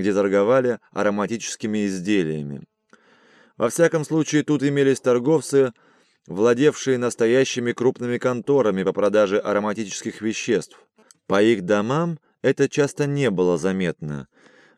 где торговали ароматическими изделиями. Во всяком случае, тут имелись торговцы, владевшие настоящими крупными конторами по продаже ароматических веществ. По их домам это часто не было заметно.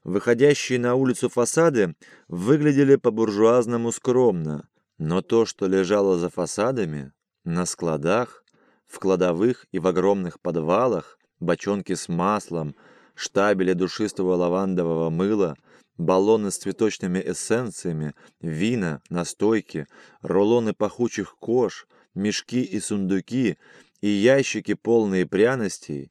Выходящие на улицу фасады выглядели по-буржуазному скромно, но то, что лежало за фасадами, на складах, в кладовых и в огромных подвалах, бочонки с маслом, штабели душистого лавандового мыла, баллоны с цветочными эссенциями, вина, настойки, рулоны пахучих кож, мешки и сундуки и ящики, полные пряностей.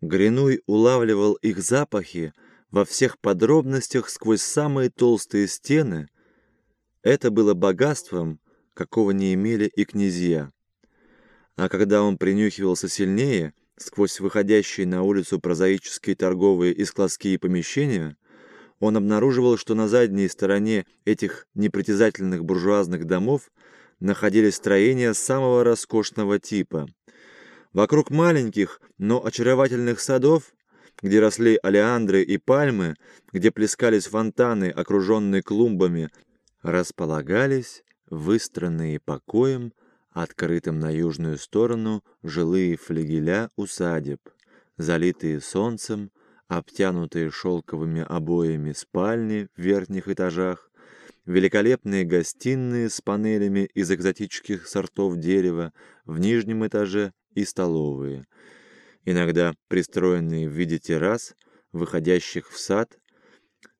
Гринуй улавливал их запахи во всех подробностях сквозь самые толстые стены. Это было богатством, какого не имели и князья. А когда он принюхивался сильнее, сквозь выходящие на улицу прозаические торговые и складские помещения, он обнаруживал, что на задней стороне этих непритязательных буржуазных домов находились строения самого роскошного типа. Вокруг маленьких, но очаровательных садов, где росли олеандры и пальмы, где плескались фонтаны, окруженные клумбами, располагались выстроенные покоем открытым на южную сторону жилые флигеля усадеб, залитые солнцем, обтянутые шелковыми обоями спальни в верхних этажах, великолепные гостиные с панелями из экзотических сортов дерева в нижнем этаже и столовые, иногда пристроенные в виде террас, выходящих в сад.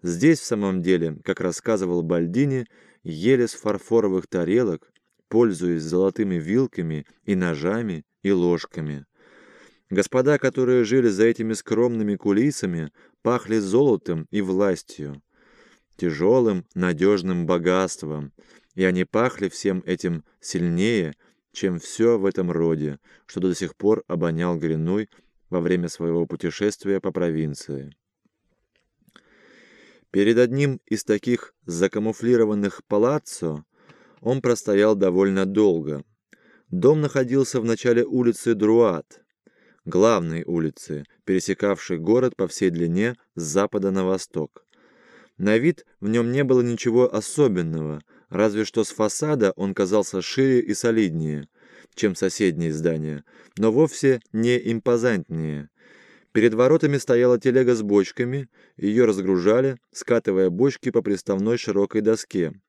Здесь, в самом деле, как рассказывал Бальдини, ели с фарфоровых тарелок, пользуясь золотыми вилками и ножами и ложками. Господа, которые жили за этими скромными кулисами, пахли золотом и властью, тяжелым, надежным богатством, и они пахли всем этим сильнее, чем все в этом роде, что до сих пор обонял Гринуй во время своего путешествия по провинции. Перед одним из таких закамуфлированных палаццо он простоял довольно долго. Дом находился в начале улицы Друат, главной улицы, пересекавшей город по всей длине с запада на восток. На вид в нем не было ничего особенного, разве что с фасада он казался шире и солиднее, чем соседние здания, но вовсе не импозантнее. Перед воротами стояла телега с бочками, ее разгружали, скатывая бочки по приставной широкой доске –